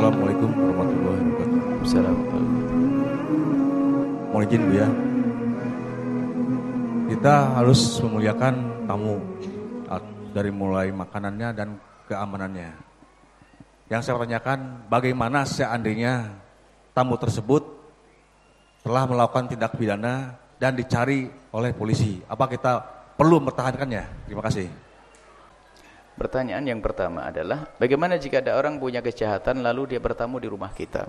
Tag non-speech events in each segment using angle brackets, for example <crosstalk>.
Assalamualaikum warahmatullahi wabarakatuh. Assalamualaikum. Mohon izin Bu ya. Kita harus memuliakan tamu at- dari mulai makanannya dan keamanannya. Yang saya tanyakan, bagaimana seandainya tamu tersebut telah melakukan tindak pidana dan dicari oleh polisi? Apa kita perlu mempertahankannya? Terima kasih. Pertanyaan yang pertama adalah bagaimana jika ada orang punya kejahatan lalu dia bertamu di rumah kita?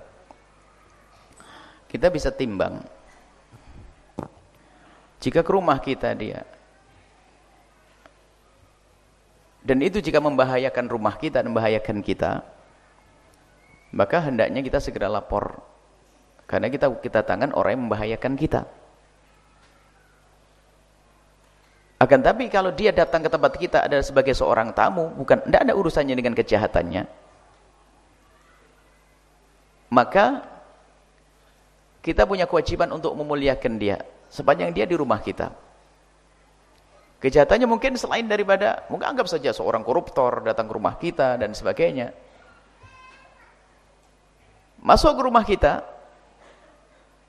Kita bisa timbang. Jika ke rumah kita dia dan itu jika membahayakan rumah kita dan membahayakan kita, maka hendaknya kita segera lapor. Karena kita kita tangan orang yang membahayakan kita. Akan tapi kalau dia datang ke tempat kita adalah sebagai seorang tamu, bukan tidak ada urusannya dengan kejahatannya. Maka kita punya kewajiban untuk memuliakan dia sepanjang dia di rumah kita. Kejahatannya mungkin selain daripada, mungkin anggap saja seorang koruptor datang ke rumah kita dan sebagainya. Masuk ke rumah kita,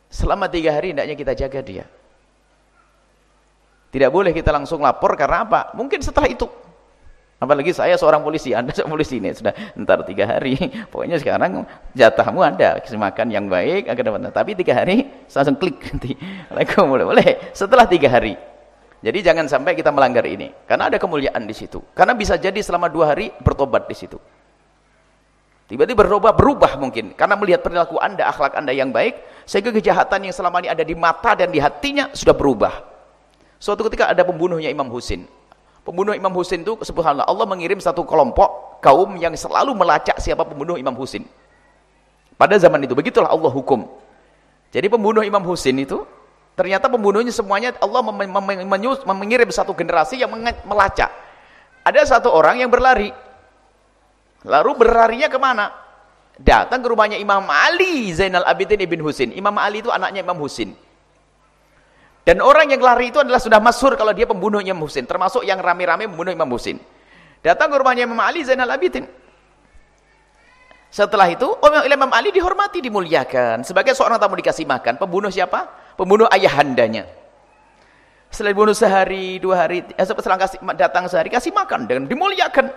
selama tiga hari hendaknya kita jaga dia. Tidak boleh kita langsung lapor karena apa? Mungkin setelah itu. Apalagi saya seorang polisi, Anda seorang polisi ini sudah entar tiga hari. <laughs> Pokoknya sekarang jatahmu ada kasih makan yang baik agar dapat. Tapi tiga hari <laughs> langsung klik nanti. Assalamualaikum boleh boleh. Setelah tiga hari. Jadi jangan sampai kita melanggar ini. Karena ada kemuliaan di situ. Karena bisa jadi selama dua hari bertobat di situ. Tiba-tiba berubah, berubah mungkin. Karena melihat perilaku anda, akhlak anda yang baik. Sehingga kejahatan yang selama ini ada di mata dan di hatinya sudah berubah. Suatu ketika ada pembunuhnya Imam Husin. Pembunuh Imam Husin itu, subhanallah, Allah mengirim satu kelompok kaum yang selalu melacak siapa pembunuh Imam Husin. Pada zaman itu, begitulah Allah hukum. Jadi pembunuh Imam Husin itu, ternyata pembunuhnya semuanya Allah mem mem mem mengirim satu generasi yang melacak. Ada satu orang yang berlari. Lalu berlarinya ke mana? Datang ke rumahnya Imam Ali Zainal Abidin Ibn Husin. Imam Ali itu anaknya Imam Husin. Dan orang yang lari itu adalah sudah masyhur kalau dia pembunuh Imam Husin, termasuk yang rame-rame membunuh Imam Husin. Datang ke rumahnya Imam Ali Zainal Abidin. Setelah itu, Imam Ali dihormati, dimuliakan. Sebagai seorang tamu dikasih makan. Pembunuh siapa? Pembunuh ayahandanya. Setelah dibunuh sehari, dua hari, eh, setelah datang sehari, kasih makan. Dan dimuliakan.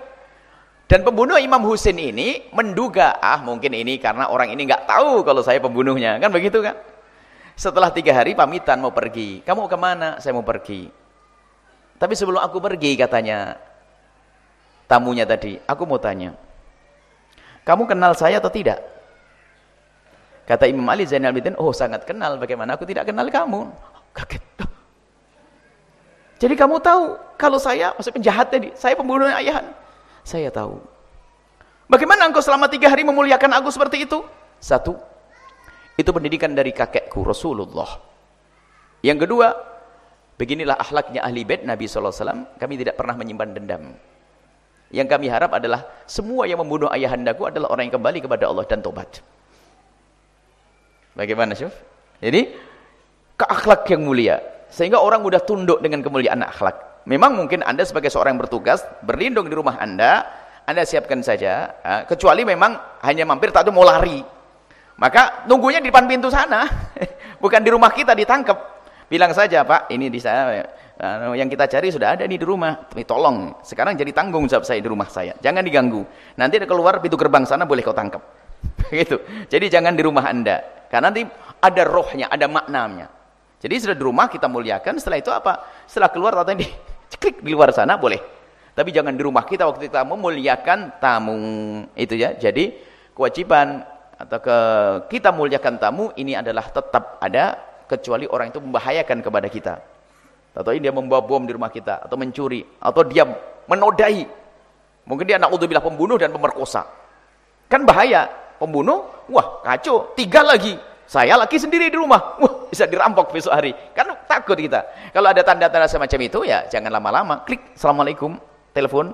Dan pembunuh Imam Husin ini menduga, ah mungkin ini karena orang ini nggak tahu kalau saya pembunuhnya. Kan begitu kan? Setelah tiga hari pamitan mau pergi. Kamu ke mana? Saya mau pergi. Tapi sebelum aku pergi katanya tamunya tadi, aku mau tanya. Kamu kenal saya atau tidak? Kata Imam Ali Zainal Abidin, oh sangat kenal. Bagaimana aku tidak kenal kamu? Kaget. Jadi kamu tahu kalau saya masuk penjahat tadi, saya pembunuh ayahan. Saya tahu. Bagaimana engkau selama tiga hari memuliakan aku seperti itu? Satu, itu pendidikan dari kakekku Rasulullah. Yang kedua, beginilah akhlaknya ahli bait Nabi SAW. Kami tidak pernah menyimpan dendam. Yang kami harap adalah semua yang membunuh ayahandaku adalah orang yang kembali kepada Allah dan tobat. Bagaimana Syuf? Jadi, ke akhlak yang mulia. Sehingga orang mudah tunduk dengan kemuliaan akhlak. Memang mungkin Anda sebagai seorang yang bertugas, berlindung di rumah Anda, Anda siapkan saja. Kecuali memang hanya mampir, tak mau lari. Maka nunggunya di depan pintu sana. <laughs> Bukan di rumah kita ditangkap. Bilang saja, Pak, ini di saya yang kita cari sudah ada nih di rumah. Tolong, sekarang jadi tanggung jawab saya di rumah saya. Jangan diganggu. Nanti ada keluar pintu gerbang sana boleh kau tangkap. <laughs> Begitu. Jadi jangan di rumah Anda. Karena nanti ada rohnya, ada maknanya. Jadi sudah di rumah kita muliakan, setelah itu apa? Setelah keluar tata di <laughs> klik di luar sana boleh. Tapi jangan di rumah kita waktu kita memuliakan tamu. Itu ya. Jadi kewajiban atau ke kita muliakan tamu ini adalah tetap ada kecuali orang itu membahayakan kepada kita. Atau ini dia membawa bom di rumah kita atau mencuri atau dia menodai. Mungkin dia naudzubillah pembunuh dan pemerkosa. Kan bahaya pembunuh wah kacau tiga lagi. Saya laki sendiri di rumah wah bisa dirampok besok hari. Kan takut kita. Kalau ada tanda-tanda semacam itu ya jangan lama-lama. Klik assalamualaikum telepon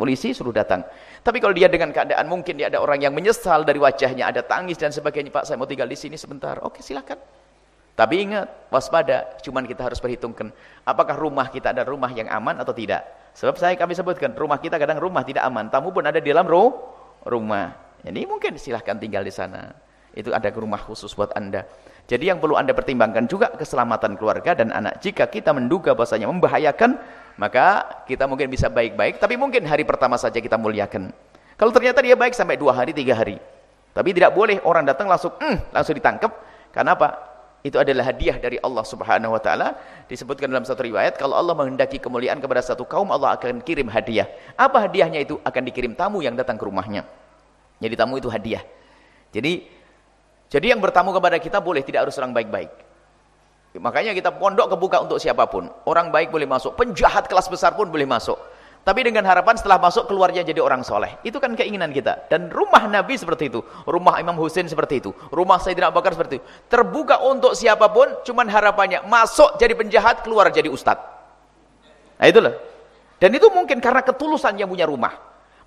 polisi suruh datang tapi kalau dia dengan keadaan mungkin dia ada orang yang menyesal dari wajahnya, ada tangis dan sebagainya, Pak saya mau tinggal di sini sebentar. Oke silakan. Tapi ingat, waspada, cuman kita harus perhitungkan apakah rumah kita ada rumah yang aman atau tidak. Sebab saya kami sebutkan, rumah kita kadang rumah tidak aman, tamu pun ada di dalam ru rumah. Ini mungkin silahkan tinggal di sana. Itu ada rumah khusus buat Anda. Jadi yang perlu Anda pertimbangkan juga keselamatan keluarga dan anak. Jika kita menduga bahasanya membahayakan, maka kita mungkin bisa baik-baik, tapi mungkin hari pertama saja kita muliakan. Kalau ternyata dia baik sampai dua hari, tiga hari. Tapi tidak boleh orang datang langsung, mm, langsung ditangkap. Karena apa? Itu adalah hadiah dari Allah Subhanahu wa taala. Disebutkan dalam satu riwayat kalau Allah menghendaki kemuliaan kepada satu kaum, Allah akan kirim hadiah. Apa hadiahnya itu? Akan dikirim tamu yang datang ke rumahnya. Jadi tamu itu hadiah. Jadi jadi yang bertamu kepada kita boleh tidak harus orang baik-baik. Makanya kita pondok kebuka untuk siapa pun. Orang baik boleh masuk, penjahat kelas besar pun boleh masuk. Tapi dengan harapan setelah masuk keluarnya jadi orang soleh. Itu kan keinginan kita. Dan rumah Nabi seperti itu. Rumah Imam Husain seperti itu. Rumah Sayyidina Abu Bakar seperti itu. Terbuka untuk siapa pun, cuman harapannya masuk jadi penjahat, keluar jadi ustadz. Nah itulah. Dan itu mungkin karena ketulusan yang punya rumah.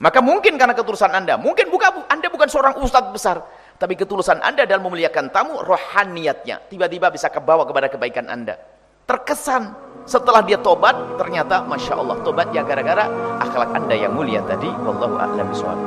Maka mungkin karena ketulusan anda. Mungkin bukan anda bukan seorang ustadz besar tapi ketulusan Anda dalam memuliakan tamu, rohaniatnya tiba-tiba bisa kebawa kepada kebaikan Anda. Terkesan setelah dia tobat, ternyata masya Allah tobat ya gara-gara akhlak Anda yang mulia tadi. Wallahu a'lam bishawab.